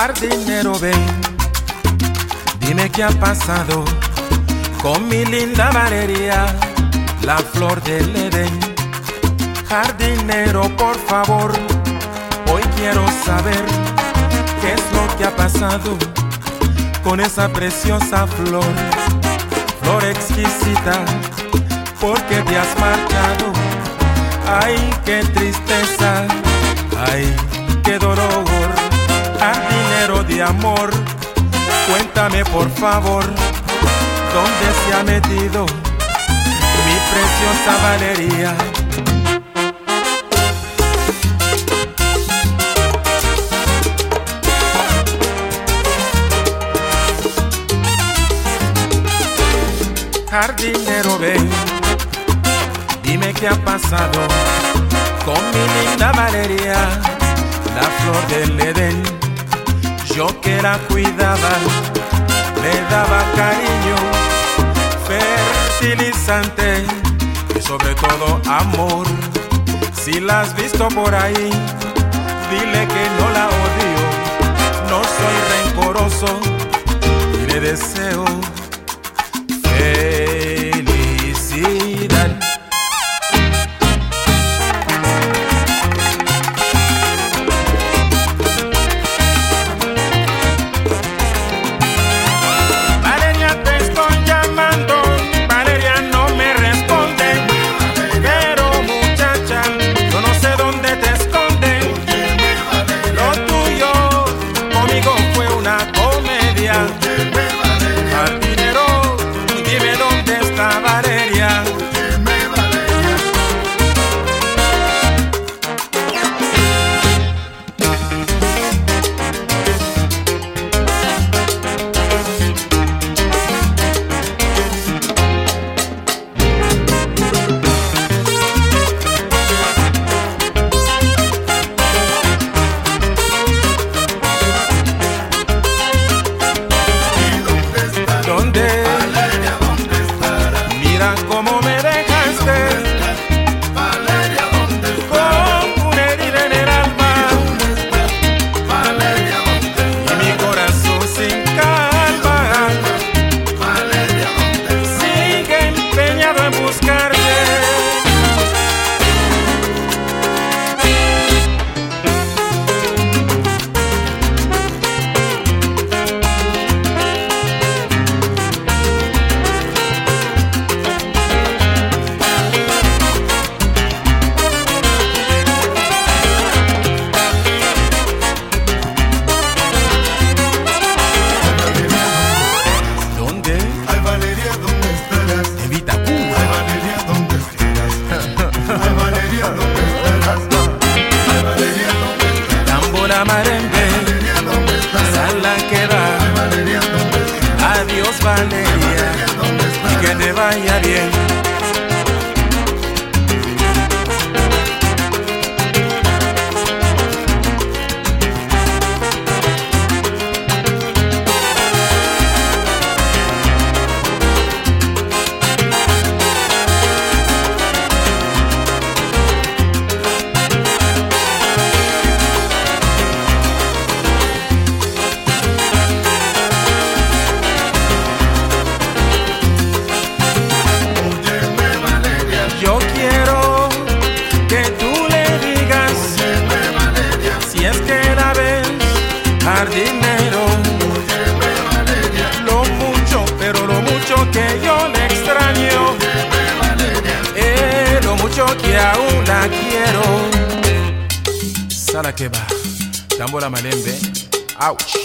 Jardinero, ven, dime qué ha pasado con mi linda Valeria, la flor del Edén. Jardinero, por favor, hoy quiero saber qué es lo que ha pasado con esa preciosa flor, flor exquisita, porque te has marchado. Ay, qué tristeza, ay, qué dolor, jardinero de amor. Cuéntame por favor, ¿dónde se ha metido mi preciosa Valeria? Jardinero, ven, dime qué ha pasado con mi linda Valeria, la flor del Edén. Yo que la cuidaba, le daba cariño, fertilizante y sobre todo amor. Si la has visto por ahí, dile que no la odio, no soy rencoroso y le deseo felicidad. Mira Valeria, ¿dónde estarás? Sala que va. Adiós Valeria. ¿Dónde Y que te vaya bien. Óyeme, Valeria, Lo mucho, pero lo mucho que yo le extraño. Eh, lo mucho que aún la quiero. Sala que va. Tambora malembe. Ouch.